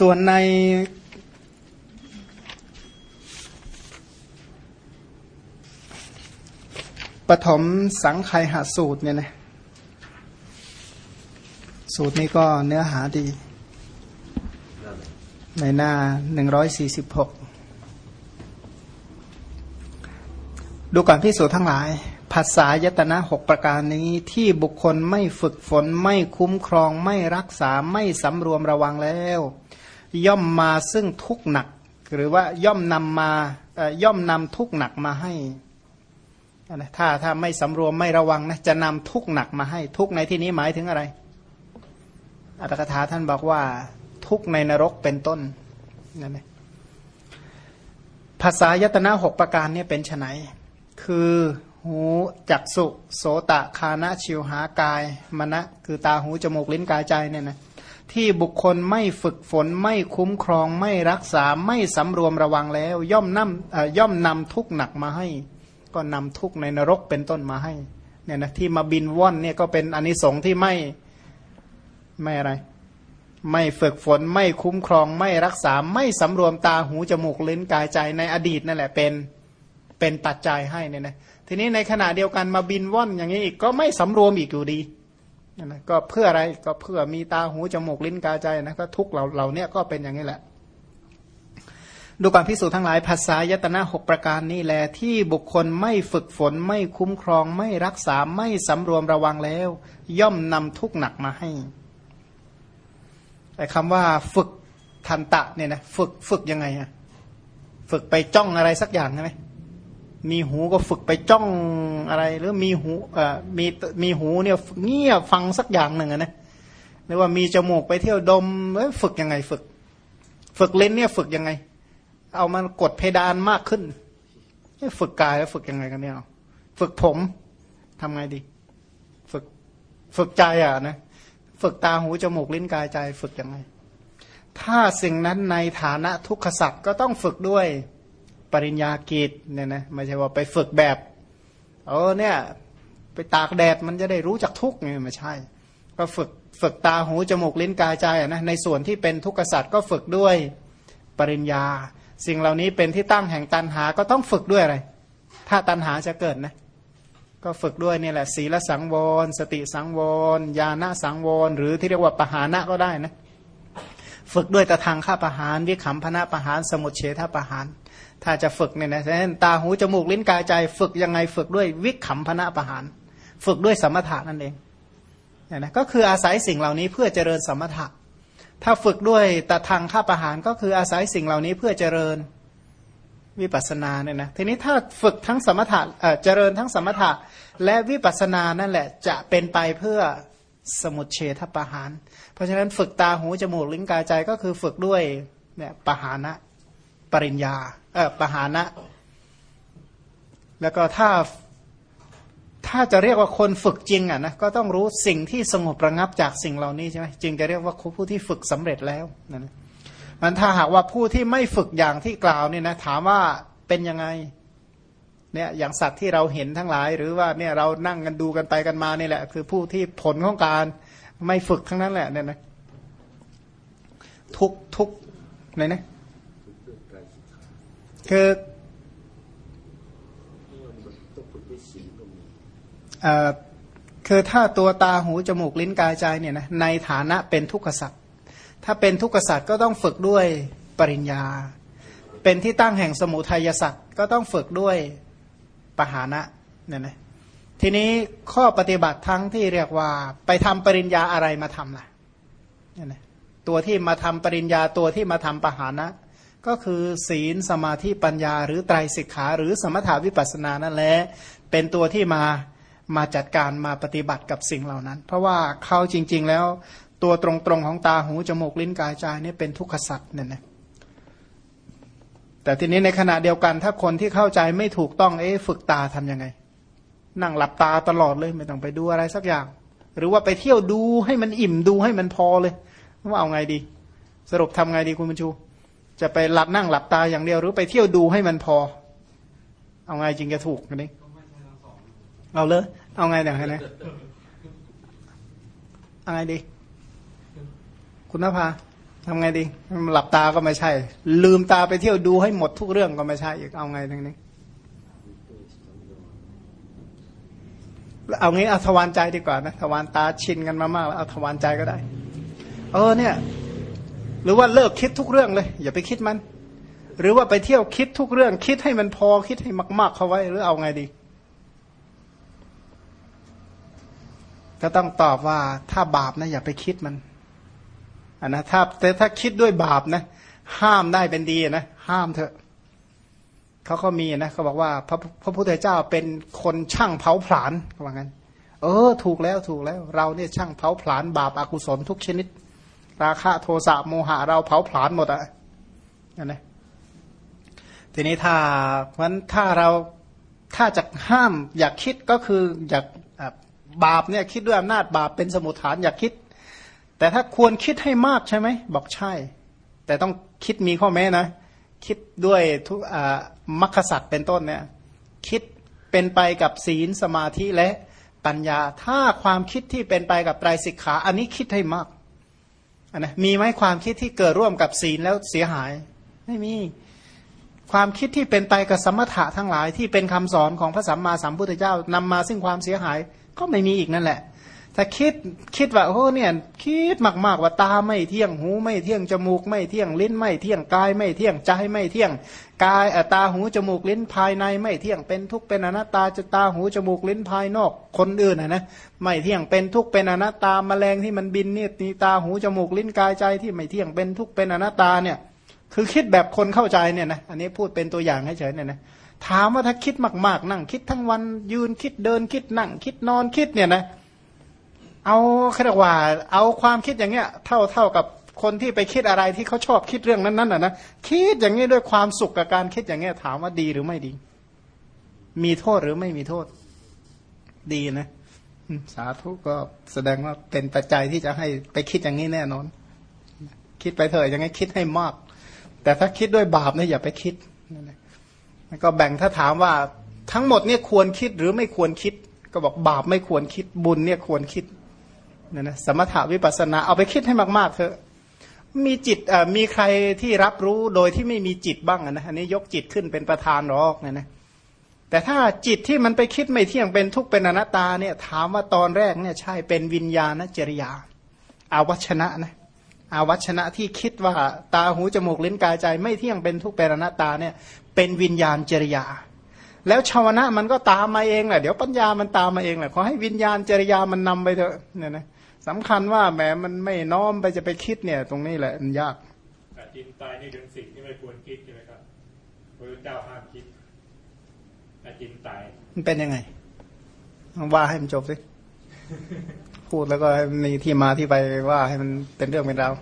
ส่วนในปฐมสังไคหาสูตรเนี่ยนะสูตรนี้ก็เนื้อหาดี ในหน้าหนึ่งร้อยสี่สิบหกดูก่อนพิสูจทั้งหลายภาษายตนะหกประการนี้ที่บุคคลไม่ฝึกฝนไม่คุ้มครองไม่รักษาไม่สำรวมระวังแล้ว ย่อมมาซึ่งทุกข์หนัก หรือว่าย่อมนำมาย่อมนำทุกข์หนักมาให้นะถ้าถ้าไม่สำรวมไม่ระวังนะจะนำทุกข์หนักมาให้ ทุกข์ในที่นี้หมายถึงอะไร อัตถกถาท่านบอกว่า ทุกข์ในนรกเป็นต้นนั่นเองภาษายตนะหกประการนี้เป็นไนคือหูจักสุโสตะคานะชิวหากายมณะคือตาหูจมูกลิ้นกายใจเนี่ยนะ ที่บุคคลไม่ฝึกฝนไม่คุ้มครองไม่รักษาไม่สำรวมระวังแล้ว ย่อมนำย่อมนำทุกหนักมาให้ ก็นำทุกในนรกเป็นต้นมาให้เนี่ยนะที่มาบินว่อนเนี่ยก็เป็นอนิสงส์ที่ไม่ไม่อะไร ไม่ฝึกฝนไม่คุ้มครองไม่รักษาไม่สำรวมตาหูจมูกลิ้นกายใจในอดีตนั่นแหละเป็นเป็นปัจจัยให้เนี่ยนะทีนี้ในขณะเดียวกันมาบินว่อนอย่างนี้อีกก็ไม่สำรวมอีกอยู่ดี นะก็เพื่ออะไรก็เพื่อมีตาหูจมูกลิ้นกายใจนะก็ทุกเราเราเนี่ยก็เป็นอย่างนี้แหละ ดูการพิสูจน์ทั้งหลายภาษายตนะหกประการนี้แหละที่บุคคลไม่ฝึกฝนไม่คุ้มครอง ไม่รักษาไม่สำรวมระวังแล้ว ย่อมนำทุกหนักมาให้ แต่คำว่าฝึกทันตะเนี่ยนะฝึกฝึกยังไงอะฝึกไปจ้องอะไรสักอย่างใช่ไหม มีหูก็ฝึกไปจ้องอะไร หรือมีหูเอ่อมีมีหูเนี่ยเงียบฟังสักอย่างหนึ่งนะหรือว่ามีจมูกไปเที่ยวดมเอ้ฝึกยังไงฝึก ฝึกเล่นเนี่ยฝึกยังไง เอามันกดเพดานมากขึ้นฝึกกายแล้วฝึกยังไงกันเนี่ยฝึกผมทำไงดี ฝึกฝึกใจอะนะฝึกตาหูจมูกลิ้นกายใจ ฝึกยังไง ถ้าสิ่งนั้นในฐานะทุกขสัตว์ก็ต้องฝึกด้วย ปริญญากิจเนี่ยนะไม่ใช่ว่าไปฝึกแบบเออเนี่ยไปตากแดดมันจะได้รู้จักทุกไงไม่ใช่ ก็ฝึกฝึกตาหูจมูกลิ้นกายใจนะในส่วนที่เป็นทุกขสัตว์ก็ฝึกด้วยปริญญา สิ่งเหล่านี้เป็นที่ตั้งแห่งตันหาก็ต้องฝึกด้วยอะไร ถ้าตันหาจะเกิดนะ ก็ฝึกด้วยนี่แหละ ศีลสังวร สติสังวร ญาณสังวร หรือที่เรียกว่าปหานะก็ได้นะ ฝึกด้วยตะทางข้าประหาร วิขำพนะประหาร สมุทเฉทประหาร ถ้าจะฝึกเนี่ยนะเช่นตาหูจมูกลิ้นกายใจ ฝึกยังไงฝึกด้วยวิขำพนะประหาร ฝึกด้วยสมถะนั่นเองเนี่ยนะก็คืออาศัยสิ่งเหล่านี้เพื่อเจริญสมถะ ถ้าฝึกด้วยตะทางข้าประหารก็คืออาศัยสิ่งเหล่านี้เพื่อเจริญวิปัสสนาเนี่ยนะทีนี้ถ้าฝึกทั้งสมถะเจริญทั้งสมถะและวิปัสสนานั่นแหละจะเป็นไปเพื่อ สมุทเฉทประหาร เพราะฉะนั้นฝึกตาหูจมูกลิ้นกายใจก็คือฝึกด้วยเนี่ยปหานะปริญญาเออปหานะ แล้วก็ถ้าถ้าจะเรียกว่าคนฝึกจริงอะนะก็ต้องรู้สิ่งที่สงบระงับจากสิ่งเหล่านี้ใช่ไหมจึงจะเรียกว่าผู้ที่ฝึกสำเร็จแล้วนั่นมันถ้าหากว่าผู้ที่ไม่ฝึกอย่างที่กล่าวเนี่ยนะถามว่าเป็นยังไง เนี่ยอย่างสัตว์ที่เราเห็นทั้งหลาย หรือว่าเนี่ยเรานั่งกันดูกันไปกันมานี่แหละ คือผู้ที่ผลของการไม่ฝึกทั้งนั้นแหละเนี่ยนะทุกทุกไหนนะคือคือถ้าตัวตาหูจมูกลิ้นกายใจเนี่ยนะในฐานะเป็นทุกขสัตว์ถ้าเป็นทุกขสัตว์ก็ต้องฝึกด้วยปริญญา เป็นที่ตั้งแห่งสมุทัยสัตว์ก็ต้องฝึกด้วย ปหานะเนี่ยนะทีนี้ข้อปฏิบัติทั้งที่เรียกว่า ไปทำปริญญาอะไรมาทำล่ะเนี่ยนะตัวที่มาทำปริญญาตัวที่มาทำปหานะ ก็คือศีลสมาธิปัญญา หรือไตรสิกขาหรือสมถาวิปัสสนานั่นแหละเป็นตัวที่มามาจัดการมาปฏิบัติกับสิ่งเหล่านั้น เพราะว่าเขาจริง ๆ แล้วตัวตรงๆของตาหูจมูกลิ้นกายใจนี่เป็นทุกขสัตว์เนี่ยนะ แต่ทีนี้ในขณะเดียวกันถ้าคนที่เข้าใจไม่ถูกต้องเอ๊ฝึกตาทํำยังไง นั่งหลับตาตลอดเลยไม่ต้องไปดูอะไรสักอย่าง หรือว่าไปเที่ยวดูให้มันอิ่มดูให้มันพอเลยว่าเอาไงดี สรุปทำไงดีคุณบรรชู จะไปหลับนั่งหลับตาอย่างเดียว หรือไปเที่ยวดูให้มันพอ เอาไงจริงจะถูกกันนี้เอาเลย เอาไงเนี่ยนะเอาไงดี คุณนภา ทำไงดีหลับตาก็ไม่ใช่ ลืมตาไปเที่ยวดูให้หมดทุกเรื่องก็ไม่ใช่อีกเอาไงทั้งนี้เอางี้เอาทวารใจดีกว่านะทวารตาชินกันมามากแล้วเอาทวารใจก็ได้ เออเนี่ย หรือว่าเลิกคิดทุกเรื่องเลย อย่าไปคิดมัน หรือว่าไปเที่ยวคิดทุกเรื่อง คิดให้มันพอคิดให้มาก ๆ เข้าไว้ หรือเอาไงดีก็ต้องตอบว่าถ้าบาปนะอย่าไปคิดมัน อันนะถ้าแต่ถ้าคิดด้วยบาปนะ ห้ามได้เป็นดีนะ ห้ามเถอะเขาก็มีนะเขาบอกว่าพระพระพุทธเจ้าเป็นคนช่างเผาผลาญเขาว่างั้น เออ ถูกแล้วถูกแล้ว เราเนี่ยช่างเผาผลาญบาปอากุศลทุกชนิด ราคะโทสะโมหะเราเผาผลาญหมดอะอันนะทีนี้ถ้าเพราะนั้นถ้าเราถ้าจะห้ามอยากคิดก็คืออยากบาปเนี่ยคิดด้วยอำนาจบาปเป็นสมุทฐานอยากคิด แต่ถ้าควรคิดให้มากใช่ไหม บอกใช่ แต่ต้องคิดมีข้อแม้นะ คิดด้วยทุกมัคคสัตเป็นต้นเนี่ย คิดเป็นไปกับศีลสมาธิและปัญญา ถ้าความคิดที่เป็นไปกับไตรสิกขา อันนี้คิดให้มากนนะมีไหมความคิดที่เกิดร่วมกับศีลแล้วเสียหาย ไม่มีความคิดที่เป็นไปกับสมถะทั้งหลายที่เป็นคำสอนของพระสัมมาสัมพุทธเจ้านำมาซึ่งความเสียหายก็ไม่มีอีกนั่นแหละ ถ้าคิดคิดว่าโอ้เนี่ยคิดมากๆว่าตาไม่เที่ยงหูไม่เที่ยงจมูก ไม่เที่ยงลิ้น ไม่เที่ยงกาย ไม่เที่ยงใจไม่เที่ยงกายตาหูจมูกลิ้นภายในไม่เที่ยงเป็นทุกข์เป็นอนัตตาจะตาหูจมูกลิ้นภายนอก คนอื่นนะนะไม่เที่ยงเป็นทุกข์เป็นอนัตตาแมลงที่มันบินเนี่ยตีตาหูจมูกลิ้นกายใจที่ไม่เที่ยงเป็นทุกข์เป็นอนัตตาเนี่ยคือคิดแบบคนเข้าใจเนี่ยนะอันนี้พูดเป็นตัวอย่างให้เฉยเนี่ยนะถามว่าถ้าคิดมากๆ นั่งคิดทั้งวันยืนคิดเดินคิดนั่งคิดนอนคิดเนี่ยนะ เอาคาดว่า เอาความคิดอย่างเงี้ย เท่าเท่ากับคนที่ไปคิดอะไรที่เขาชอบคิดเรื่องนั้นๆน่ะนะคิดอย่างนี้ด้วยความสุขกับการคิดอย่างเงี้ยถามว่าดีหรือไม่ดี มีโทษหรือไม่มีโทษ ดีนะสาธุก็แสดงว่าเป็นปัจจัยที่จะให้ไปคิดอย่างนี้แน่นอน คิดไปเถอะอย่างงี้คิดให้มาก แต่ถ้าคิดด้วยบาปเนี่ยอย่าไปคิดนั่นก็แบ่งถ้าถามว่าทั้งหมดเนี่ยควรคิดหรือไม่ควรคิด ก็บอกบาปไม่ควรคิดบุญเนี่ยควรคิด เนี่ยนะสมถาวิปัสนาเอาไปคิดให้มากๆเถอะมีจิตมีใครที่รับรู้โดยที่ไม่มีจิตบ้างนะอันนี้ยกจิตขึ้นเป็นประธานรอกเนี่ยนะแต่ถ้าจิตที่มันไปคิดไม่เที่ยงเป็นทุกข์เป็นอนัตตาเนี่ยถามว่าตอนแรกเนี่ยใช่เป็นวิญญาณจริยาอาวัชนะนะอาวัชนะที่คิดว่าตาหูจมูกลิ้นกายใจ ไม่เที่ยงเป็นทุกข์เป็นอนัตตาเนี่ยเป็นวิญญาณจริยา แล้วชาวนะมันก็ตามมาเองแหละเดี๋ยวปัญญามันตามมาเองแหละขอให้วิญญาณจริยามันนำไปเถอะเนี่ยนะ สำคัญว่าแหมมันไม่น้อมไปจะไปคิดเนี่ย ตรงนี้แหละมันยากแต่จินตายนี่เป็นสิ่งที่ไม่ควรคิดใช่ไหมครับพระเจ้าห้ามคิดแต่จินตายมันเป็นยังไงว่าให้มันจบสิพูดแล้วก็มีที่มาที่ไปว่าให้มันเป็นเรื่องเป็นราว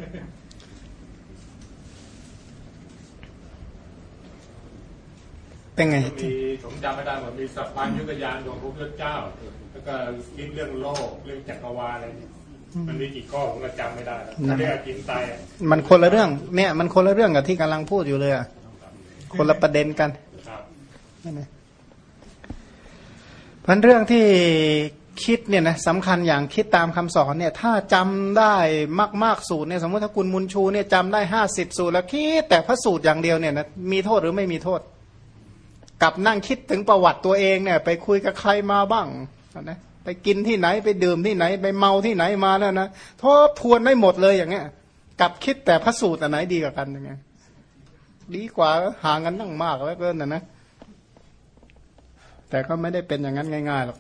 เป็นไงมีผมจำไม่ได้ว่ามีสัพพัญยุกยานของพระพุทธเจ้า แล้วก็คิดเรื่องโลกเรื่องจักรวาลอะไรนี่ มันมีกี่ข้อผมก็จำไม่ได้แล้วเรียกกินตายมันคนละเรื่อง เนี่ย มันคนละเรื่องกับที่กำลังพูดอยู่เลยอะคนละประเด็นกันนั่นเองพันเรื่องที่คิดเนี่ยนะสำคัญอย่างคิดตามคำสอนเนี่ย ถ้าจำได้มากๆสูตรเนี่ยสมมติถ้าคุณมุนชูเนี่ยจำได้ห้าสิบสูตรแล้วคิดแต่พระสูตรอย่างเดียวเนี่ยนะมีโทษหรือไม่มีโทษ กับนั่งคิดถึงประวัติตัวเองเนี่ย ไปคุยกับใครมาบ้างนะ ไปกินที่ไหนไปดื่มที่ไหน ไปเมาที่ไหนมาแล้วนะทบทวนไม่หมดเลยอย่างเงี้ยกับคิดแต่พระสูตรอันไหนดีกว่ากันยังไงดีกว่าห่างกันตั้งมากแล้วเกินนะนะ แต่ก็ไม่ได้เป็นอย่างนั้นง่ายๆหรอก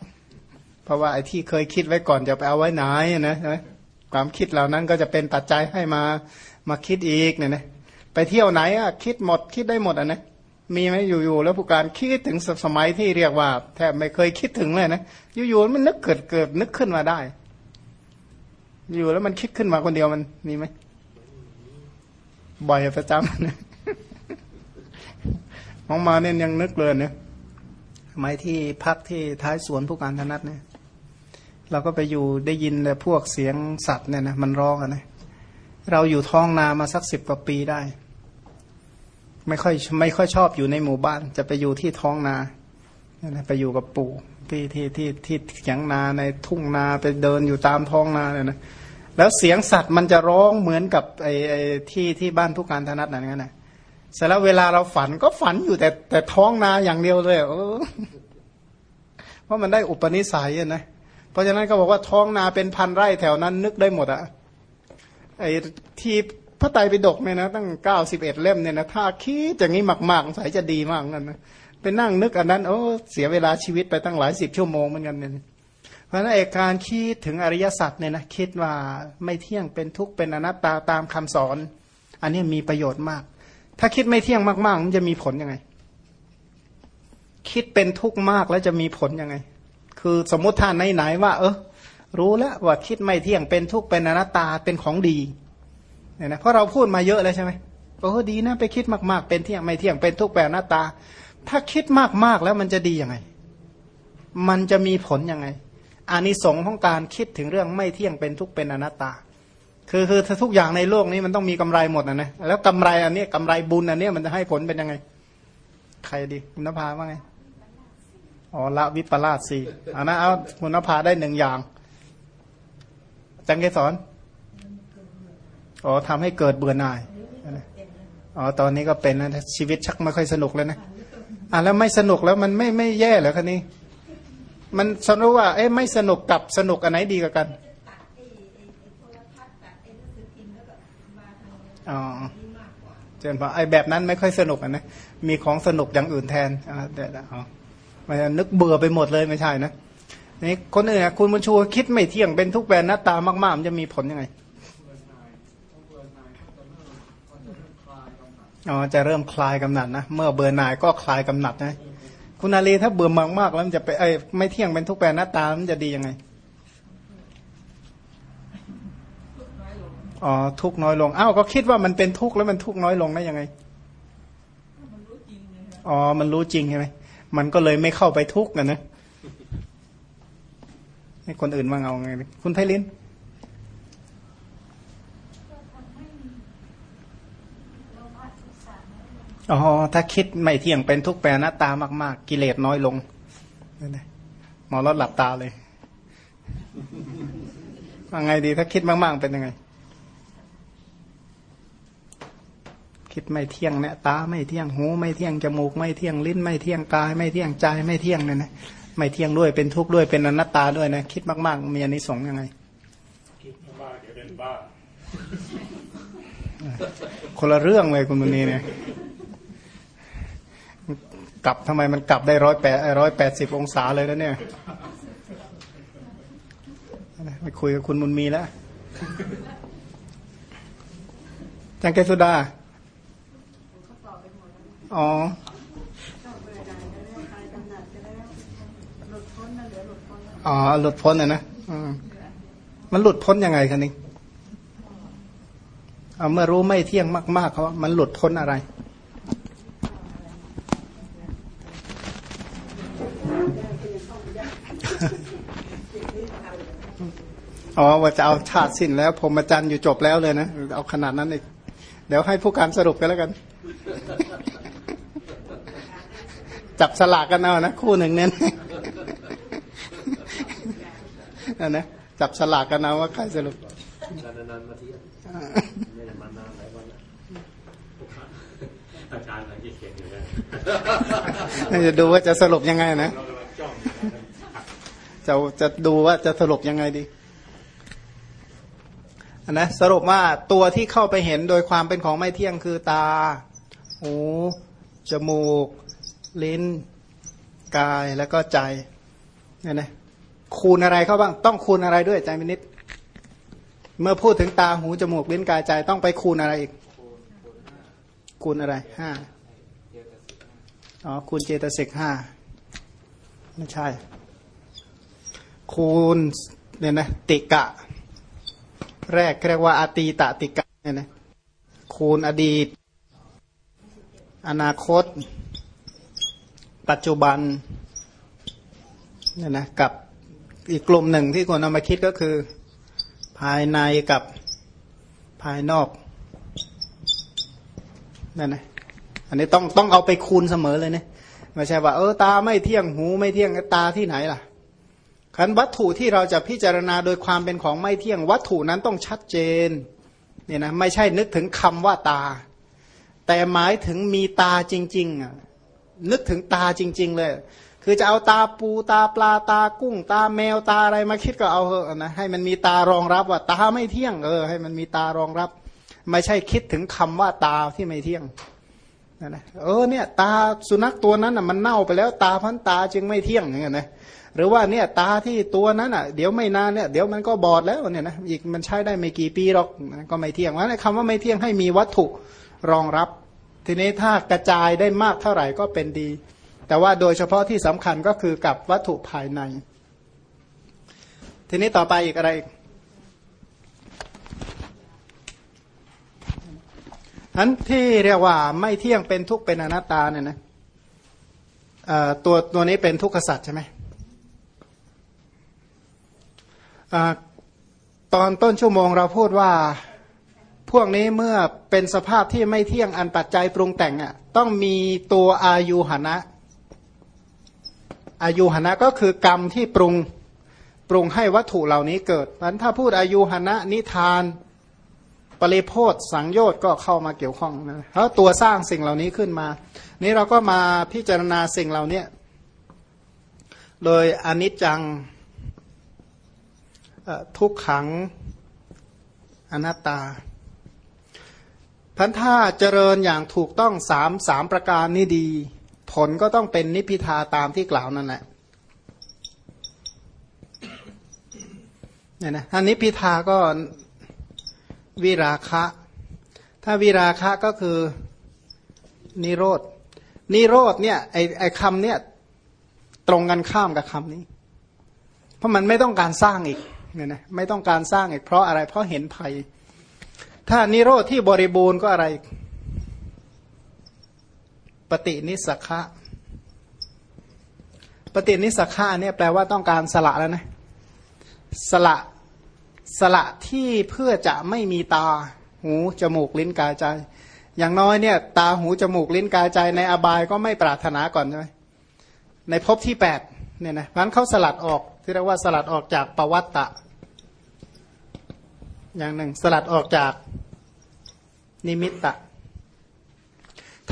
เพราะว่าไอ้ที่เคยคิดไว้ก่อนจะไปเอาไว้ไหนนะความคิดเหล่านั้นก็จะเป็นปัจจัยให้มามาคิดอีกเนี่ยนะไปเที่ยวไหนอะคิดหมดคิดได้หมดอะนะ มีไหมอยู่ๆแล้วผู้การคิดถึงสมัยที่เรียกว่า แทบไม่เคยคิดถึงเลยนะอยู่ๆมันนึกเกิดเกิดนึกขึ้นมาได้ อยู่แล้วมันคิดขึ้นมาคนเดียวมันมีไหมบ่อยประจำนะมองมาเนี่ยยังนึกเลยเนี่ยสมัยที่พักที่ท้ายสวนผู้การธนัตเนี่ยเราก็ไปอยู่ได้ยินแต่พวกเสียงสัตว์เนี่ยนะมันร้องอะนะเราอยู่ท้องนามาสักสิบกว่าปีได้ ไม่ค่อยไม่ค่อยชอบอยู่ในหมู่บ้าน จะไปอยู่ที่ท้องนาไปอยู่กับปู่ที่ที่ที่ที่เถียงนาในทุ่งนาไปเดินอยู่ตามท้องนาเนี่ยนะแล้วเสียงสัตว์มันจะร้องเหมือนกับไอ้ไอ้ที่ที่บ้านทุกการธนัดนั่นนั่นนะเสร็จแล้วเวลาเราฝันก็ฝันอยู่แต่แต่ท้องนาอย่างเดียวเลยเออเพราะมันได้อุปนิสัยนะเพราะฉะนั้นก็บอกว่าท้องนาเป็นพันไร่แถวนั้นนึกได้หมดอะไอ้ที่ พระไตรปิฎกเนี่ยนะตั้งเก้าสิบเอ็ดเล่มเนี่ยนะถ้าคิดอย่างนี้มากๆสายจะดีมากนั่นนะไปนั่งนึกอันนั้นโอ้เสียเวลาชีวิตไปตั้งหลายสิบชั่วโมงเหมือนกันเนี่ยเพราะนั้นเอกการคิดถึงอริยสัจเนี่ยนะคิดว่าไม่เที่ยงเป็นทุกข์เป็นอนัตตาตามคำสอน อันนี้มีประโยชน์มาก ถ้าคิดไม่เที่ยงมากๆ มันจะมีผลยังไง คิดเป็นทุกข์มากแล้วจะมีผลยังไง คือสมมติท่านไหนๆว่า เออรู้แล้วว่าคิดไม่เที่ยงเป็นทุกข์เป็นอนัตตาเป็นของดี เนี่ยนะเพราะเราพูดมาเยอะแล้วใช่ไหมโอ้ดีนะไปคิดมากๆเป็นเที่ยงไม่เที่ยงเป็นทุกข์เป็นอนัตตา ถ้าคิดมากๆแล้วมันจะดียังไง มันจะมีผลยังไงอานิสงส์ของการคิดถึงเรื่องไม่เที่ยงเป็นทุกเป็นอนัตตา คือคือทุกอย่างในโลกนี้มันต้องมีกำไรหมดนะนะแล้วกำไรอันนี้กำไรบุญอันนี้มันจะให้ผลเป็นยังไง ใครดีคุณนภาว่าไงอ๋อละวิปลาสสี่อันนั้นเอาคุณนภาได้หนึ่งอย่างจังเกสอน อ๋อทำให้เกิดเบื่อหน่ายอ๋อตอนนี้ก็เป็นนะชีวิตชักไม่ค่อยสนุกแล้วนะอะแล้วไม่สนุกแล้วมันไม่ไม่แย่เหรอคะนี้ มันสรุปว่าเอ๊ะไม่สนุกกับสนุกอันไหนดีกว่ากันอ๋อเจนพอไอแบบนั้นไม่ค่อยสนุกนะมีของสนุกอย่างอื่นแทนอ่าเดี๋ยวอ๋อมันนึกเบื่อไปหมดเลยไม่ใช่นะนี่คนอื่นคุณบุญชูคิดไม่เที่ยงเป็นทุกแบนหน้าตามากๆมันจะมีผลยังไง อ๋อจะเริ่มคลายกำหนัดนะเมื่อเบื่อหน่ายก็คลายกำหนัดนะคุณอาลีถ้าเบื่อมากมากแล้วมันจะไปไอ้ไม่เที่ยงเป็นทุกแปรหน้าตามันจะดียังไงอ๋อทุกน้อยลงอ้าวก็คิดว่ามันเป็นทุกข์แล้วมันทุกข์น้อยลงได้ยังไงอ๋อมันรู้จริงใช่ไหมมันก็เลยไม่เข้าไปทุกข์กันะให้คนอื่นมาเอาไง คุณไพลิน อ๋อถ้าคิดไม่เที่ยงเป็นทุกแปรหน้าตามาก ๆ กิเลสน้อยลงนั่นแหละหมอรถหลับตาเลยว่าไงดี ถ้าคิดมาก ๆ เป็นยังไง คิดไม่เที่ยงเนี่ยตาไม่เที่ยงหูไม่เที่ยงจมูกไม่เที่ยงลิ้น ไม่เที่ยงกาย ไม่เที่ยงใจไม่เที่ยงเนี่ยนะไม่เที่ยงด้วยเป็นทุกข์ด้วยเป็นอนัตตาด้วยนะคิดมาก ๆ มีอนิสงส์ยังไงคิดมากเดี๋ยวเป็นบ้าคนละเรื่องเลยคุณมุนีเนี่ย กลับทำไมมันกลับได้ร้อยแปดร้อยแปดสิบองศาเลยแล้วเนี่ยไปคุยกับคุณมุนมีแล้วจังเกสุดา อ๋ออ๋อหลุดพ้นอะนะมันหลุดพ้นยังไงคะนี่เมื่อรู้ไม่เที่ยงมากๆเขามันหลุดพ้นอะไร อ๋อว่าจะเอาชาติสิ้นแล้วพรมจันทร์อยู่จบแล้วเลยนะเอาขนาดนั้นอีกเดี๋ยวให้ผู้การสรุปกันแล้วกัน จับสลากกันเอานะคู่หนึ่งเน้นนะนะจับสลากกันเอาว่าใครสรุปนานๆมาทีไม่ได้มานานหลายวันอาจารย์อะไรที่เขียนอยู่นะจะดูว่าจะสรุปยังไงนะ จะจะดูว่าจะสรุปยังไงดีนะสรุปว่าตัวที่เข้าไปเห็นโดยความเป็นของไม่เที่ยงคือตา หู จมูก ลิ้น กายแล้วก็ใจเนี่ยนะคูณอะไรเข้าบ้าง ต้องคูณอะไรด้วยใจมินิดเมื่อพูดถึงตาหู จมูก ลิ้นกายใจต้องไปคูณอะไรอีก คูณอะไรห้าอ๋อคูณเจตสิกห้าไม่ใช่ คูณเนี่ยนะติกะ แรกเรียกว่าอาตีตติกะเนี่ยนะคูณอดีต อนาคต ปัจจุบันเนี่ยนะกับอีกกลุ่มหนึ่งที่คนเอามาคิดก็คือ ภายในกับภายนอกนั่นนะอันนี้ต้องต้องเอาไปคูณเสมอเลยเนะไม่ใช่ว่าเออตาไม่เที่ยงหูไม่เที่ยงตาที่ไหนล่ะ ขันวัตถุที่เราจะพิจารณาโดยความเป็นของไม่เที่ยงวัตถุนั้นต้องชัดเจนเนี่ยนะไม่ใช่นึกถึงคำว่าตา แต่หมายถึงมีตาจริงๆอะนึกถึงตาจริง ๆ เลย คือจะเอาตาปูตาปลาตากุ้ง ตาแมวตาอะไรมาคิดก็เอาเถอะนะให้มันมีตารองรับว่าตาไม่เที่ยงเออให้มันมีตารองรับ ไม่ใช่คิดถึงคำว่าตาที่ไม่เที่ยงนะนะเออเนี่ย ตาสุนัขตัวนั้นอะมันเน่าไปแล้วตาพันตาจึงไม่เที่ยงอย่างเงี้ยนะ หรือว่าเนี่ยตาที่ตัวนั้นอะเดี๋ยวไม่นานเนี่ยเดี๋ยวมันก็บอดแล้วเนี่ยนะอีกมันใช้ได้ไม่กี่ปีหรอกก็ไม่เที่ยงว่าคำว่าไม่เที่ยงให้มีวัตถุรองรับ ทีนี้ถ้ากระจายได้มากเท่าไหร่ก็เป็นดี แต่ว่าโดยเฉพาะที่สำคัญก็คือกับวัตถุภายใน ทีนี้ต่อไปอีกอะไรอีกอันที่เรียกว่าไม่เที่ยงเป็นทุกข์เป็นอนัตตาเนี่ยนะตัวตัวนี้เป็นทุกขสัตว์ใช่ไหมอ ตอนต้นชั่วโมงเราพูดว่าพวกนี้เมื่อเป็นสภาพที่ไม่เที่ยงอันปัจจัยปรุงแต่งอะต้องมีตัวอายุหนะ อายุหนะก็คือกรรมที่ปรุงปรุงให้วัตถุเหล่านี้เกิดนั้นถ้าพูดอายุหนะนิทานปริโพธสังโยชน์ก็เข้ามาเกี่ยวข้องนะแล้วตัวสร้างสิ่งเหล่านี้ขึ้นมา นี้เราก็มาพิจารณาสิ่งเหล่านี้โดยอนิจจัง ทุกขังอนัตตาพันถ้าเจริญอย่างถูกต้องสามสามประการนี่ดี ผลก็ต้องเป็นนิพิทาตามที่กล่าวนั่นแหละเนี่ยนะถ้านิพิทาก็วิราคะ ถ้าวิราคะก็คือนิโรธนิโรธเนี่ยไอไอคำเนี่ยตรงกันข้ามกับคำนี้ เพราะมันไม่ต้องการสร้างอีก เนี่ยนะไม่ต้องการสร้างอีกเพราะอะไร เพราะเห็นภัย ถ้านิโรธที่บริบูรณ์ก็อะไร ปฏินิสักะปฏินิสักะเนี่ยแปลว่าต้องการสละแล้วนะสละสละที่เพื่อจะไม่มีตา หูจมูกลิ้นกายใจ อย่างน้อยเนี่ย ตาหูจมูกลิ้นกายใจในอบายก็ไม่ปรารถนาก่อนใช่ไหมในภพที่แปดเนี่ยนะพันเขาสลัดออก ที่เรียกว่าสลัดออกจากปวัตตะ อย่างหนึ่งสลัดออกจากนิมิตตะ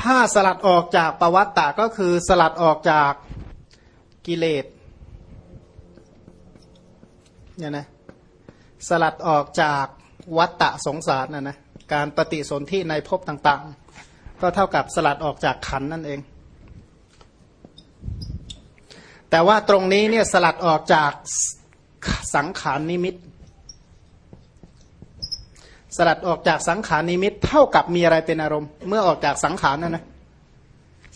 ถ้าสลัดออกจากปวัตตะก็คือสลัดออกจากกิเลสเนี่ยนะสลัดออกจากวัตตะสงสารนะนะการปฏิสนธิในภพต่างๆ ก็เท่ากับสลัดออกจากขันนั่นเอง แต่ว่าตรงนี้เนี่ยสลัดออกจากสังขารนิมิต สลัดออกจากสังขารนิมิต เท่ากับมีอะไรเป็นอารมณ์ เมื่อออกจากสังขารนั่นนะ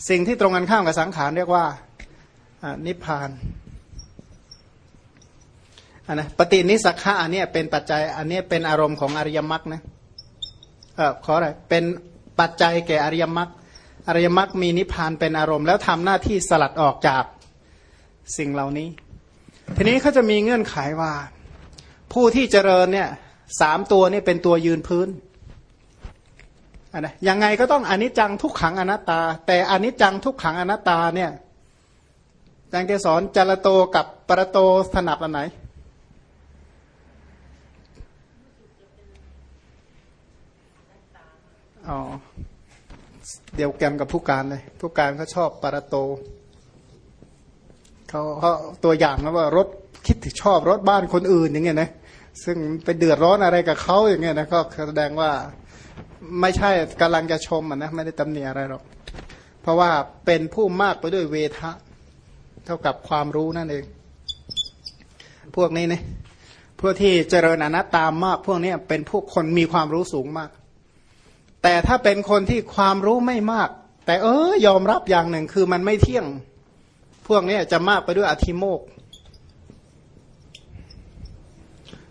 สิ่งที่ตรงกันข้ามกับสังขารเรียกว่านิพพานอันนะปฏินิสักขะอันนี้เป็นปัจจัยอันนี้เป็นอารมณ์ของอริยมรรคนะเออขออะไรเป็นปัจจัยแก่อริยมรรคอริยมรรคมีนิพพานเป็นอารมณ์ แล้วทำหน้าที่สลัดออกจาก สิ่งเหล่านี้ ทีนี้เขาจะมีเงื่อนไขว่า ผู้ที่เจริญเนี่ยสามตัวนี่เป็นตัวยืนพื้นอันนะยังไงก็ต้องอนิจจังทุกขังอนัตตา แต่อนิจจังทุกขังอนัตตาเนี่ยอาจารย์เกสอนจารโตกับปรโตถนัดอันไหนอ๋อเดียวกันกับผู้การเลย ผู้การเขาชอบปารโต เขาเขาตัวอย่างนะว่ารถคิดถึงชอบรถบ้านคนอื่นอย่างเงี้ยนะซึ่งไปเดือดร้อนอะไรกับเขาอย่างเงี้ยนะก็แสดงว่าไม่ใช่กำลังจะชมอะนะไม่ได้ตำหนิอะไรหรอก เพราะว่าเป็นผู้มากไปด้วยเวทะ เท่ากับความรู้นั่นเอง พวกนี้เนี่ยพวกที่เจริญอนัตตามมาก พวกนี้เป็นพวกคนมีความรู้สูงมาก แต่ถ้าเป็นคนที่ความรู้ไม่มาก แต่เออยอมรับอย่างหนึ่งคือมันไม่เที่ยง พวกนี้จะมากไปด้วยอธิโมก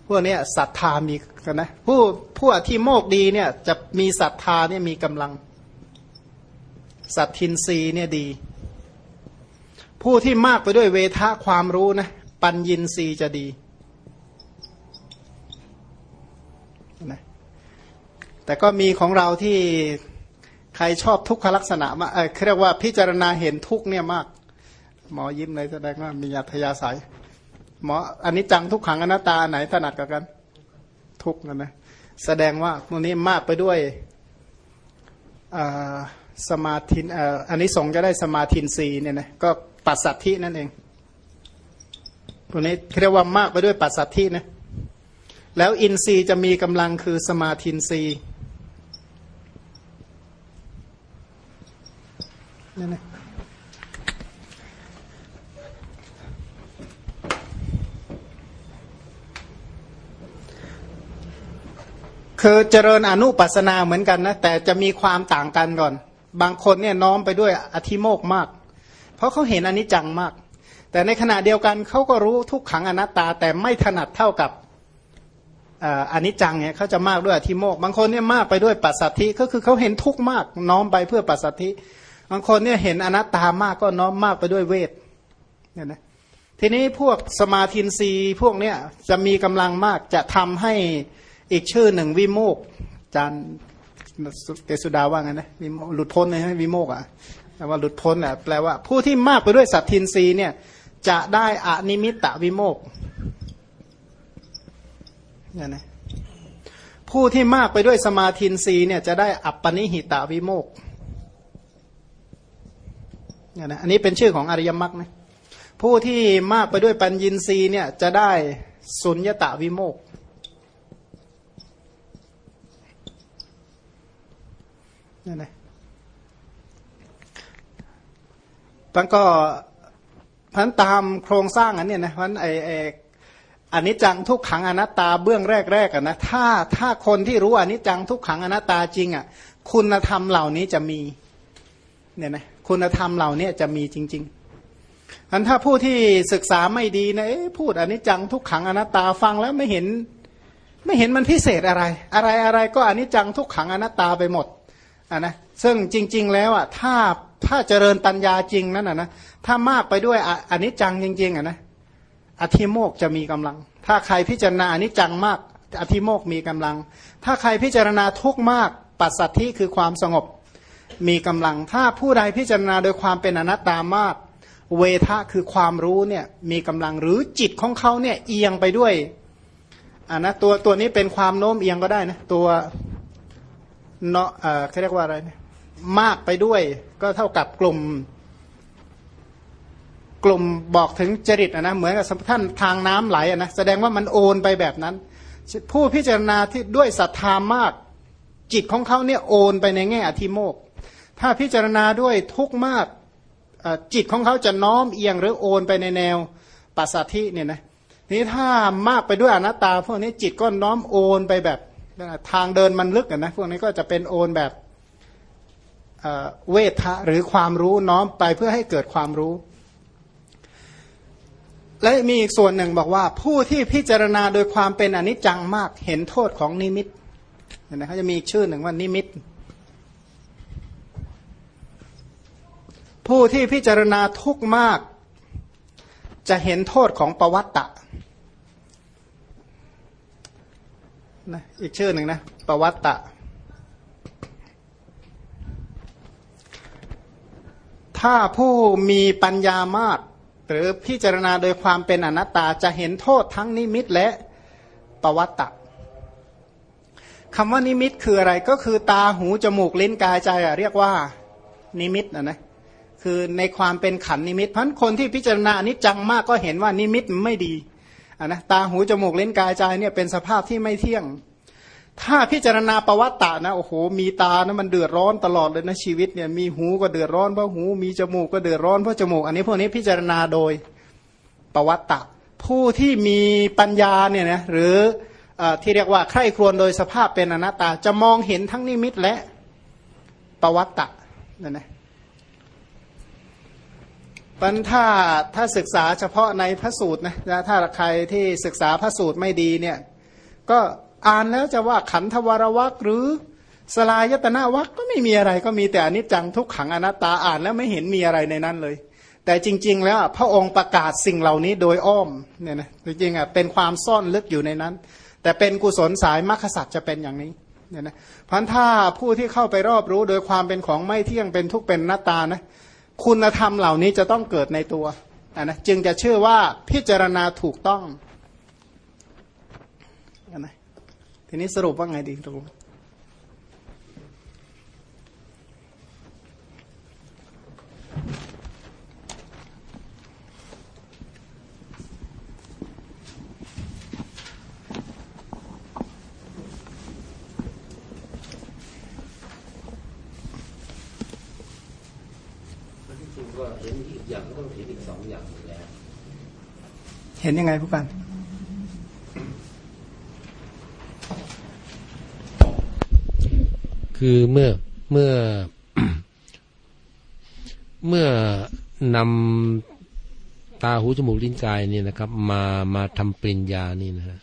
พวกนี้ศรัทธามีกันนะผู้ผู้อธิโมกดีเนี่ยจะมีศรัทธาเนี่ยมีกำลังสัตทินรีเนี่ยดี ผู้ที่มากไปด้วยเวทะความรู้นะปัญญินรีจะดีนะแต่ก็มีของเราที่ใครชอบทุกขลักษณะมาเออเรียกว่าพิจารณาเห็นทุกเนี่ยมาก หมอยิ้มเลยแสดงว่ามีอัธยาศัย หมออันนี้จังทุกขังอนัตตาอันไหนถนัดกับกัน ทุกกันนะแสดงว่าพวกนี้มากไปด้วยสมาธินอันนี้สงจะได้สมาธินรีเนี่ยนะก็ปัสสัทธินั่นเองพวกนี้เรียกว่ามากไปด้วยปัสสัทธินะแล้วอินทรีย์จะมีกำลังคือสมาธินรีนั่นนะ คือเจริญอนุปัสนาเหมือนกันนะแต่จะมีความต่างกันก่อน บางคนเนี่ยน้อมไปด้วยอธิโมกมาก เพราะเขาเห็นอนิจจังมาก แต่ในขณะเดียวกันเขาก็รู้ทุกขังอนัตตา แต่ไม่ถนัดเท่ากับอนิจจังเนี่ยเขาจะมากด้วยอธิโมก บางคนเนี่ยมากไปด้วยปัสสัทธิก็คือเขาเห็นทุกข์มากน้อมไปเพื่อปัสสัทธิ บางคนเนี่ยเห็นอนัตตามากก็น้อมมากไปด้วยเวทเนี่ยนะทีนี้พวกสมาธินีพวกเนี้ยจะมีกำลังมากจะทำให้ อีกชื่อหนึ่งวิโมกจานเกสุดาว่าไงนะวิโมกข์หลุดพ้นเลยใช่ไหมวิโมกข์อะแปลว่าหลุดพ้นอะแปลว่าผู้ที่มากไปด้วยสัทธินทรีย์เนี่ย จะได้อนิมิตตวิโมกข์เนี่ยนะผู้ที่มากไปด้วยสมาธินทรีย์เนี่ยจะได้อัปปณิหิตวิโมกข์เนี่ยนะอันนี้เป็นชื่อของอริยมรรคนะผู้ที่มากไปด้วยปัญญินทรีย์เนี่ยจะได้สุญญตวิโมกข์ นี่นะมันก็พันตามโครงสร้างอันเนี้ยนะพันไอไออันนี้จังทุกขังอนัตตาเบื้องแรกๆกันนะถ้าถ้าคนที่รู้อันนี้จังทุกขังอนัตตาจริงอะคุณธรรมเหล่านี้จะมีเนี่ยนะคุณธรรมเหล่านี้จะมีจริงๆอันถ้าผู้ที่ศึกษาไม่ดีนะพูดอันนี้จังทุกขังอนัตตาฟังแล้วไม่เห็น ไม่เห็นมันพิเศษอะไร อะไรอะไรก็อันนี้จังทุกขังอนัตตาไปหมด อะนะซึ่งจริง ๆ แล้วอะถ้าถ้าเจริญปัญญาจริงนั่นอะนะถ้ามากไปด้วยอันนี้จังจริงๆอะนะอธิโมกจะมีกำลัง ถ้าใครพิจารณาอนิจจังมาก อธิโมกมีกำลัง ถ้าใครพิจารณาทุกมากปัสสัตทธิคือความสงบมีกำลัง ถ้าผู้ใดพิจารณาโดยความเป็นอนัตตามาก เวทะคือความรู้เนี่ยมีกำลังหรือจิตของเขาเนี่ยเอียงไปด้วยอ่านะตัวตัวนี้เป็นความโน้มเอียงก็ได้นะตัว เนาะเอ่อเขาเรียกว่าอะไรนะมากไปด้วย ก็เท่ากับกลุ่ม กลุ่มบอกถึงจริตนะเหมือนกับท่านทางน้ำไหลนะแสดงว่ามันโอนไปแบบนั้น ผู้พิจารณาที่ด้วยศรัทธามาก จิตของเขาเนี่ยโอนไปในแง่อธิโมกถ้าพิจารณาด้วยทุกมากจิตของเขาจะน้อมเอียงหรือโอนไปในแนวปัสสัทธิเนี่ยนะนี้ถ้ามากไปด้วยอนัตตา พวกนี้จิตก็น้อมโอนไปแบบ ทางเดินมันลึกนะพวกนี้ก็จะเป็นโอนแบบเวทะหรือความรู้น้อมไปเพื่อให้เกิดความรู้ และมีอีกส่วนหนึ่งบอกว่าผู้ที่พิจารณาโดยความเป็นอนิจจังมากเห็นโทษของนิมิตนะเขาจะมีชื่อหนึ่งว่านิมิต ผู้ที่พิจารณาทุกมาก จะเห็นโทษของปวัตตะ นะอีกชื่อหนึ่งนะปวัตตะ ถ้าผู้มีปัญญามาก หรือพิจารณาโดยความเป็นอนัตตาจะเห็นโทษทั้งนิมิตและปวัตตะคำว่านิมิตคืออะไรก็คือตาหูจมูกลิ้นกายใจอะเรียกว่านิมิตนะนะคือในความเป็นขันนิมิต เพราะคนที่พิจารณาอนิจจังมากก็เห็นว่านิมิตไม่ดีะนะตาหูจมูกเล่นกายใจเนี่ยเป็นสภาพที่ไม่เที่ยง ถ้าพิจารณาประวัติตานะโอ้โหมีตานะมันเดือดร้อนตลอดเลยนะชีวิตเนี่ยมีหูก็เดือดร้อนเพราะหู มีจมูกก็เดือดร้อนเพราะจมูก อันนี้พวกนี้พิจารณาโดยประวัติตาผู้ที่มีปัญญาเนี่ยนะหรืออที่เรียกว่าใคร่ครวญโดยสภาพเป็นอนัตตา จะมองเห็นทั้งนิมิตและประวัติตานั่นนะ ปันถ้าถ้าศึกษาเฉพาะในพระสูตรนะถ้าใครที่ศึกษาพระสูตรไม่ดีเนี่ยก็อ่านแล้วจะว่าขันธวรวักหรือสลายตนาวักก็ไม่มีอะไรก็มีแต่อนิจจังทุกขังอนัตตาอ่านแล้วไม่เห็นมีอะไรในนั้นเลย แต่จริง ๆ แล้วพระองค์ประกาศสิ่งเหล่านี้โดยอ้อมเนี่ยนะจริงๆอะเป็นความซ่อนลึกอยู่ในนั้น แต่เป็นกุศลสายมรรคสัตว์จะเป็นอย่างนี้เนี่ยนะพันถ้าผู้ที่เข้าไปรอบรู้โดยความเป็นของไม่เที่ยงเป็นทุกเป็นหน้าตานะ คุณธรรมเหล่านี้จะต้องเกิดในตัวนะจึงจะชื่อว่าพิจารณาถูกต้องนะทีนี้สรุปว่าไงดีตรง ที่จริงก็เห็นอีกอย่างก็ต้องเห็นอีกสองอย่างอยู่แล้ว เห็นยังไงผู้การคือเมื่อเมื่อ เมื่อนำตาหูจมูกลิ้นกายเนี่ยนะครับ มามาทำปริญญานี่นะฮะ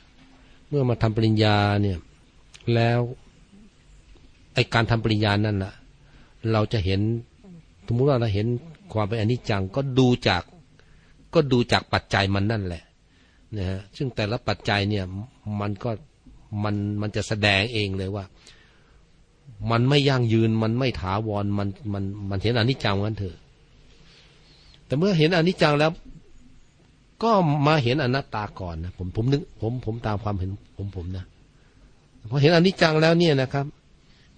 เมื่อมาทำปริญญาเนี่ย แล้วไอการทำปริญญานั่นน่ะเราจะเห็นสมมติว่าเราเห็นความเป็นอนิจจังก็ดูจาก ก็ดูจากปัจจัยมันนั่นแหละ นะฮะซึ่งแต่ละปัจจัยเนี่ยมันก็มันมันจะแสดงเองเลยว่า มันไม่ยั่งยืนมันไม่ถาวรมันมันมันเห็นอนิจจังงั้นเถอะ แต่เมื่อเห็นอนิจจังแล้ว ก็มาเห็นอนัตตาก่อนนะผมผมนึกผมผมตามความเห็นผมผมนะพอเห็นอนิจจังแล้วเนี่ยนะครับ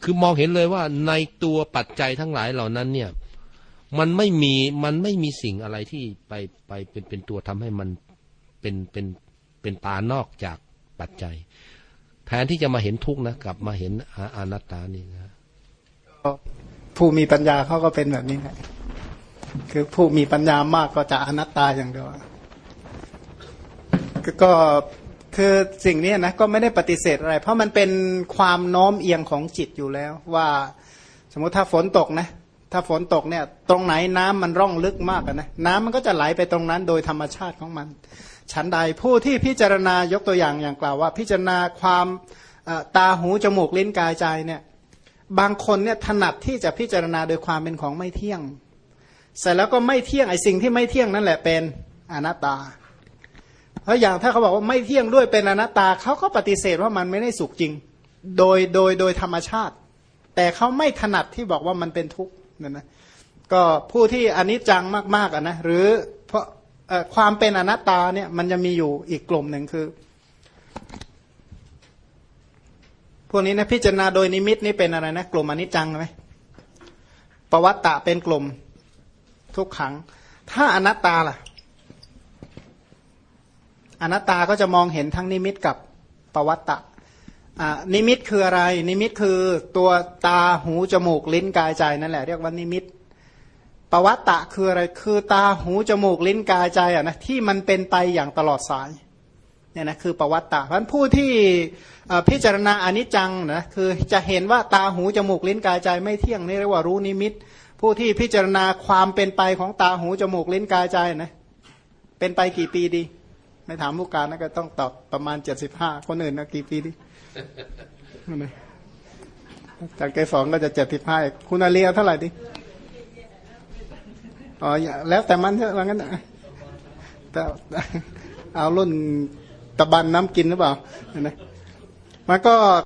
คือมองเห็นเลยว่าในตัวปัจจัยทั้งหลายเหล่านั้นเนี่ยมันไม่มีมันไม่มีสิ่งอะไรที่ไปไปเป็นเป็นตัวทำให้มัน เป็นเป็นเป็นปานอกจากปัจจัย แทนที่จะมาเห็นทุกข์นะกลับมาเห็นอาอนัตตานี่นะผู้มีปัญญาเขาก็เป็นแบบนี้แหละคือผู้มีปัญญามากก็จะอนัตตาอย่างเดียวก็คือสิ่งนี้นะก็ไม่ได้ปฏิเสธอะไร เพราะมันเป็นความโน้มเอียงของจิตอยู่แล้ว ว่าสมมติถ้าฝนตกนะถ้าฝนตกเนี่ย ตรงไหนน้ำมันร่องลึกมากนะน้ำมันก็จะไหลไปตรงนั้นโดยธรรมชาติของมัน ฉันใดผู้ที่พิจารณายกตัวอย่างอย่างกล่าวว่า พิจารณาความตาหูจมูกลิ้นกายใจเนี่ยบางคนเนี่ยถนัดที่จะพิจารณาโดยความเป็นของไม่เที่ยง เสร็จแล้วก็ไม่เที่ยงไอ้สิ่งที่ไม่เที่ยงนั่นแหละเป็นอนัตตา เพราะอย่างถ้าเขาบอกว่าไม่เที่ยงด้วยเป็นอนัตตาเขาก็ปฏิเสธว่ามันไม่ได้สุขจริง โดยโดยโดยธรรมชาติ แต่เขาไม่ถนัดที่บอกว่ามันเป็นทุกข์นั่นนะก็ผู้ที่อนิจจังมากๆอะนะหรือ ความเป็นอนัตตาเนี่ยมันจะมีอยู่อีกกลุ่มหนึ่งคือ พวกนี้นะพิจารณาโดยนิมิตนี่เป็นอะไรนะ กลุ่มอนิจจังไหมปวัตตะเป็นกลุ่มทุกขัง ถ้าอนัตตาล่ะ อนัตตาก็จะมองเห็นทั้งนิมิตกับปวัตตะนิมิตคืออะไร นิมิตคือตัวตาหูจมูกลิ้นกายใจนั่นแหละ เรียกว่านิมิต ปวัตตะคืออะไรคือตาหูจมูกลิ้นกายใจอะนะที่มันเป็นไปอย่างตลอดสายเนี่ยนะคือปวัตตะเพราะผู้ที่พิจารณาอนิจจังนะคือจะเห็นว่าตาหูจมูกลิ้นกายใจไม่เที่ยงนี่เรียกว่ารู้นิมิต ผู้ที่พิจารณาความเป็นไปของตาหูจมูกลิ้นกายใจนะเป็นไปกี่ปีดี ไม่ถามลูกการนะก็ต้องตอบประมาณเจ็ดสิบห้าคนอื่นนะกี่ปีดีจากเกสองก็จะเจ็ดสิบห้าคุณอาเลียเท่าไหร่ดี อ๋อแล้วแต่มันเถอะว่างั้นนะแต่เอารุ่นตะบันน้ำกินหรือเปล่านไหมมันก็